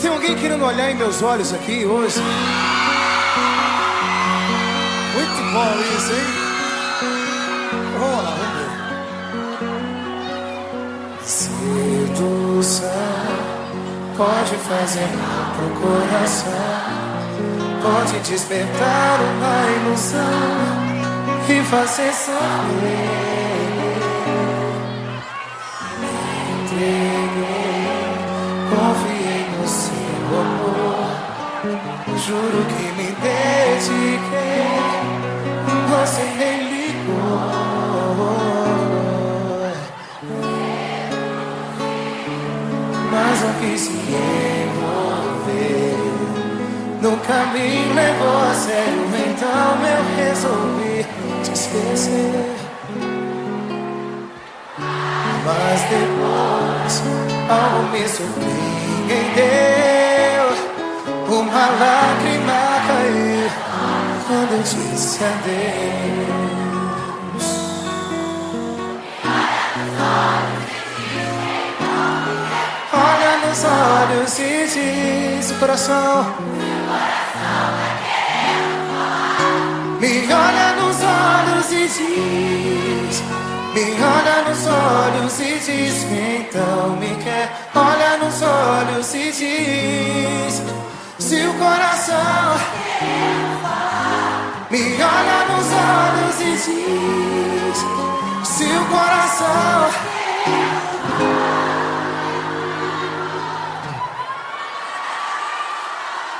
Tem alguém querendo olhar em meus olhos aqui hoje? Muito bom isso, hein? Vamos lá, vamos ver. Sedução pode fazer mal pro coração, pode despertar uma ilusão e fazer sofrer. Confiei no seu amor, juro que me dediquei, você nem ligou. Mas não quis se envolver. Nunca me levou a sério, então eu resolvi te esquecer. Mas depois algo me surpreendeu. Uma lágrima caiu quando eu disse adeus. Olha nos olhos e diz o coração. Me olha nos olhos e diz. Me olha nos olhos e diz que então me quer. Olha nos olhos e diz. Se o coração. Me olha nos olhos e diz. Se o coração.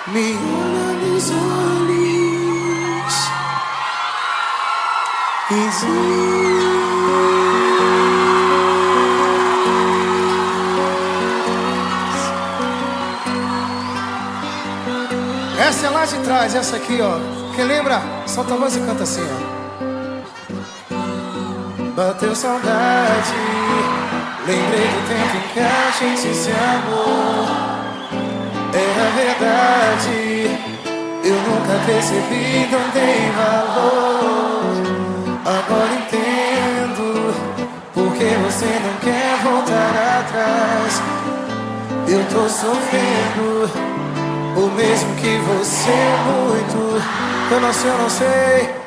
Me olha nos olhos e diz. Essa é lá de trás, essa aqui, ó. Quem lembra? Solta a voz e canta assim, ó. Bateu saudade, lembrei do tempo em que a gente se amou. Era verdade, eu nunca percebi, não dei valor. Agora entendo, porque você não quer voltar atrás. Eu tô sofrendo, o mesmo que você muito. Eu não sei, eu não sei.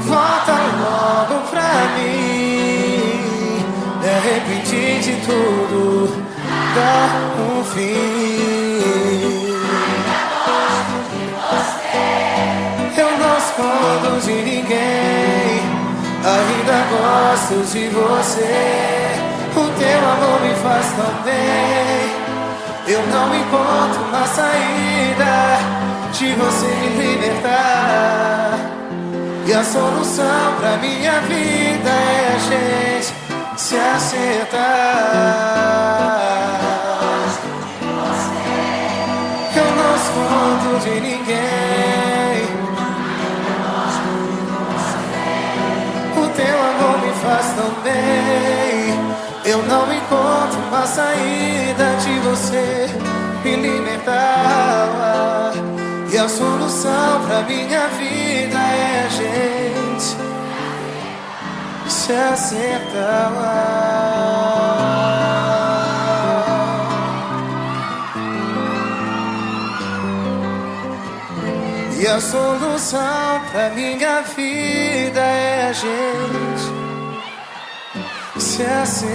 Volta logo pra mim, de repente de tudo dá um fim. Eu não escondo de ninguém, ainda gosto de você. O teu amor me faz tão bem. Eu não encontro uma saída de você me libertar. E a solução pra minha vida é a gente se acertar. Eu não escondo de ninguém. O teu amor me faz tão bem. Eu não encontro uma saída de você me libertar. E a solução pra minha vida é a gente se acertar. E a solução pra minha vida é a gente se.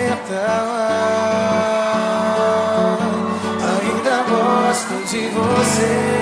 Ainda gosto de você.